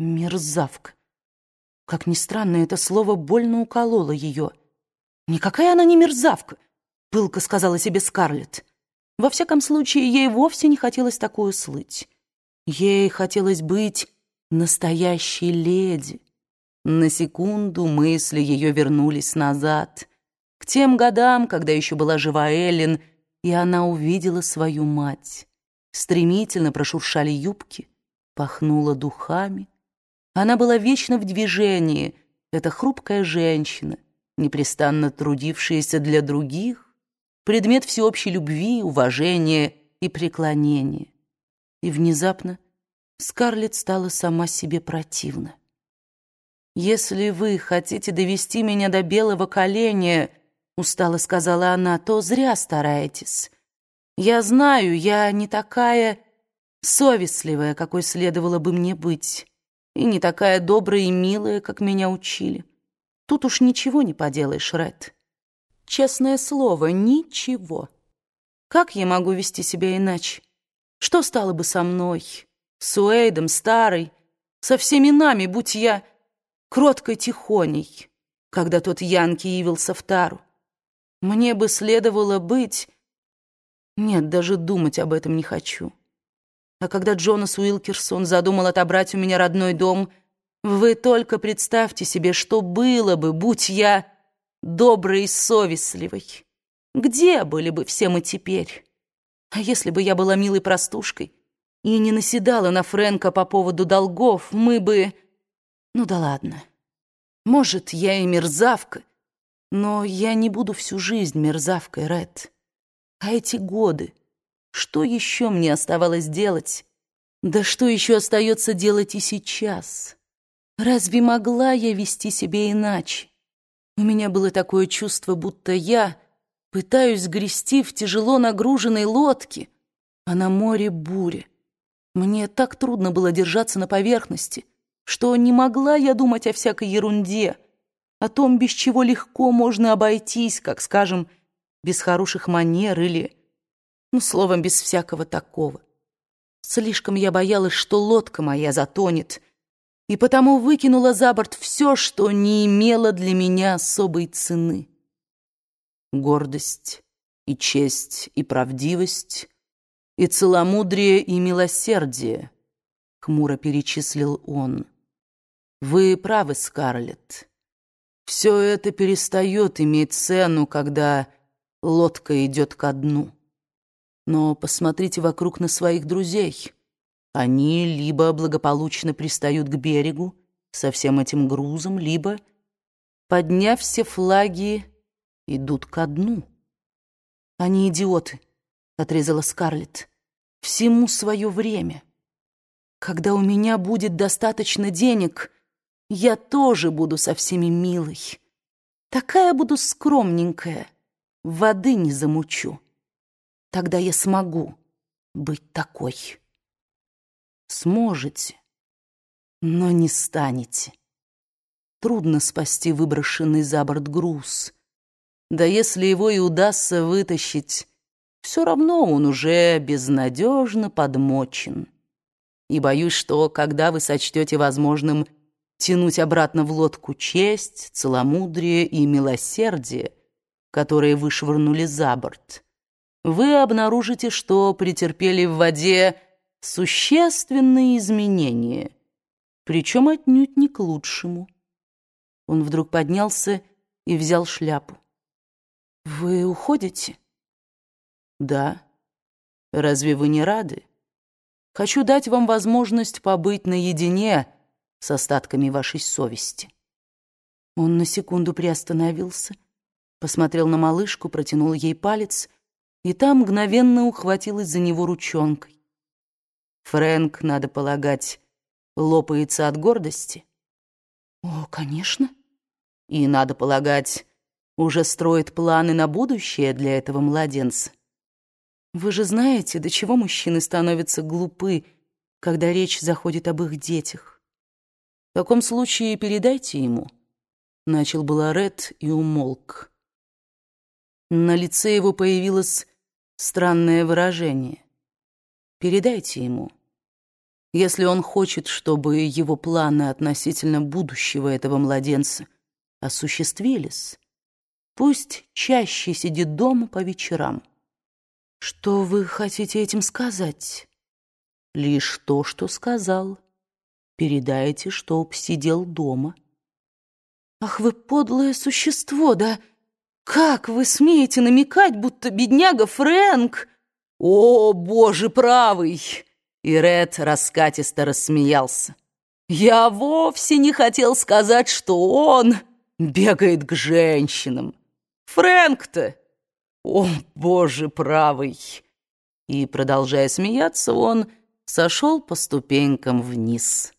Мерзавка. Как ни странно, это слово больно укололо ее. «Никакая она не мерзавка», — пылко сказала себе Скарлетт. Во всяком случае, ей вовсе не хотелось такое слыть. Ей хотелось быть настоящей леди. На секунду мысли ее вернулись назад, к тем годам, когда еще была жива Эллен, и она увидела свою мать. Стремительно прошуршали юбки, пахнуло духами. Она была вечно в движении, эта хрупкая женщина, непрестанно трудившаяся для других, предмет всеобщей любви, уважения и преклонения. И внезапно Скарлетт стала сама себе противна. «Если вы хотите довести меня до белого коленя», — устало сказала она, — «то зря стараетесь. Я знаю, я не такая совестливая, какой следовало бы мне быть, и не такая добрая и милая, как меня учили. Тут уж ничего не поделаешь, Ред. Честное слово, ничего. Как я могу вести себя иначе? Что стало бы со мной, с Уэйдом, старой, со всеми нами, будь я кроткой тихоней, когда тот Янки явился в Тару? Мне бы следовало быть... Нет, даже думать об этом не хочу. А когда Джонас Уилкерсон задумал отобрать у меня родной дом, вы только представьте себе, что было бы, будь я доброй и совестливой. Где были бы все мы теперь? А если бы я была милой простушкой и не наседала на Фрэнка по поводу долгов, мы бы... Ну да ладно. Может, я и мерзавка, но я не буду всю жизнь мерзавкой, Ред. А эти годы, что еще мне оставалось делать? Да что еще остается делать и сейчас? Разве могла я вести себя иначе? У меня было такое чувство, будто я пытаюсь грести в тяжело нагруженной лодке, а на море буря. Мне так трудно было держаться на поверхности, что не могла я думать о всякой ерунде, о том, без чего легко можно обойтись, как, скажем, без хороших манер или, ну, словом, без всякого такого. Слишком я боялась, что лодка моя затонет — и потому выкинула за борт все, что не имело для меня особой цены. Гордость и честь и правдивость, и целомудрие и милосердие, — хмуро перечислил он. Вы правы, Скарлетт. Все это перестает иметь цену, когда лодка идет ко дну. Но посмотрите вокруг на своих друзей — они либо благополучно пристают к берегу со всем этим грузом, либо, подняв все флаги, идут ко дну. «Они идиоты», — отрезала Скарлетт. «Всему свое время. Когда у меня будет достаточно денег, я тоже буду со всеми милой. Такая буду скромненькая, воды не замучу. Тогда я смогу быть такой» сможете, но не станете. Трудно спасти выброшенный за борт груз. Да если его и удастся вытащить, все равно он уже безнадежно подмочен. И боюсь, что, когда вы сочтете возможным тянуть обратно в лодку честь, целомудрие и милосердие, которые вы швырнули за борт, вы обнаружите, что претерпели в воде существенные изменения, причем отнюдь не к лучшему. Он вдруг поднялся и взял шляпу. «Вы уходите?» «Да. Разве вы не рады? Хочу дать вам возможность побыть наедине с остатками вашей совести». Он на секунду приостановился, посмотрел на малышку, протянул ей палец, и та мгновенно ухватилась за него ручонкой. Фрэнк, надо полагать, лопается от гордости. О, конечно. И, надо полагать, уже строит планы на будущее для этого младенца. Вы же знаете, до чего мужчины становятся глупы, когда речь заходит об их детях. В таком случае передайте ему. Начал было Ред и умолк. На лице его появилось странное выражение. Передайте ему. Если он хочет, чтобы его планы относительно будущего этого младенца осуществились, пусть чаще сидит дома по вечерам. Что вы хотите этим сказать? Лишь то, что сказал. Передайте, чтоб сидел дома. Ах, вы подлое существо, да как вы смеете намекать, будто бедняга Фрэнк... О, боже правый! И Ред раскатисто рассмеялся. «Я вовсе не хотел сказать, что он бегает к женщинам. Фрэнк-то! О, боже правый!» И, продолжая смеяться, он сошел по ступенькам вниз.